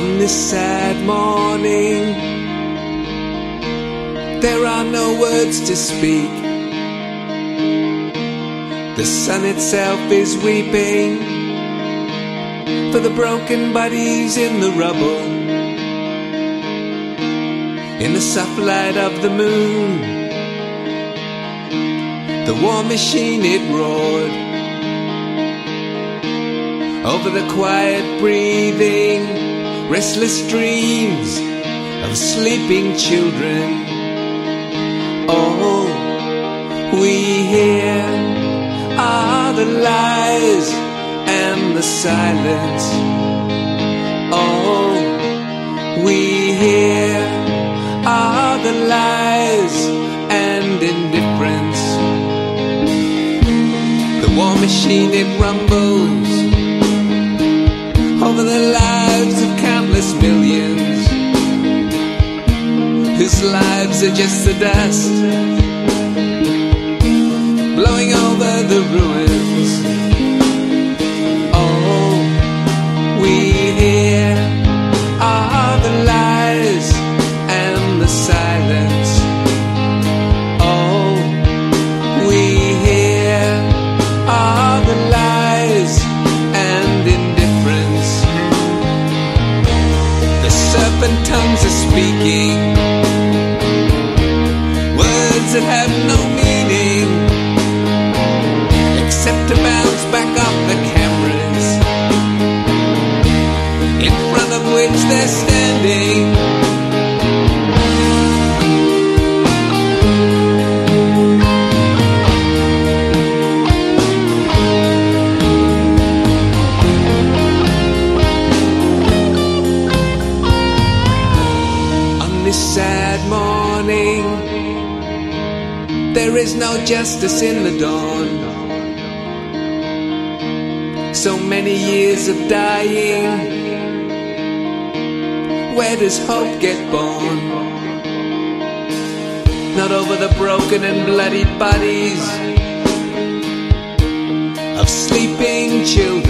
on this sad morning. There are no words to speak. The sun itself is weeping for the broken bodies in the rubble. In the soft light of the moon, the war machine it roared. Over the quiet breathing restless dreams of sleeping children. All we hear are the lies and the silence. All we hear are the lies and indifference. The war machine it rumbles over the lives of countless millions whose lives are just the dust blowing over the ruins. Serpent tongues are speaking. Words that have no meaning there is no justice in the dawn. So many years of dying. Where does hope get born? Not over the broken and bloody bodies of sleeping children.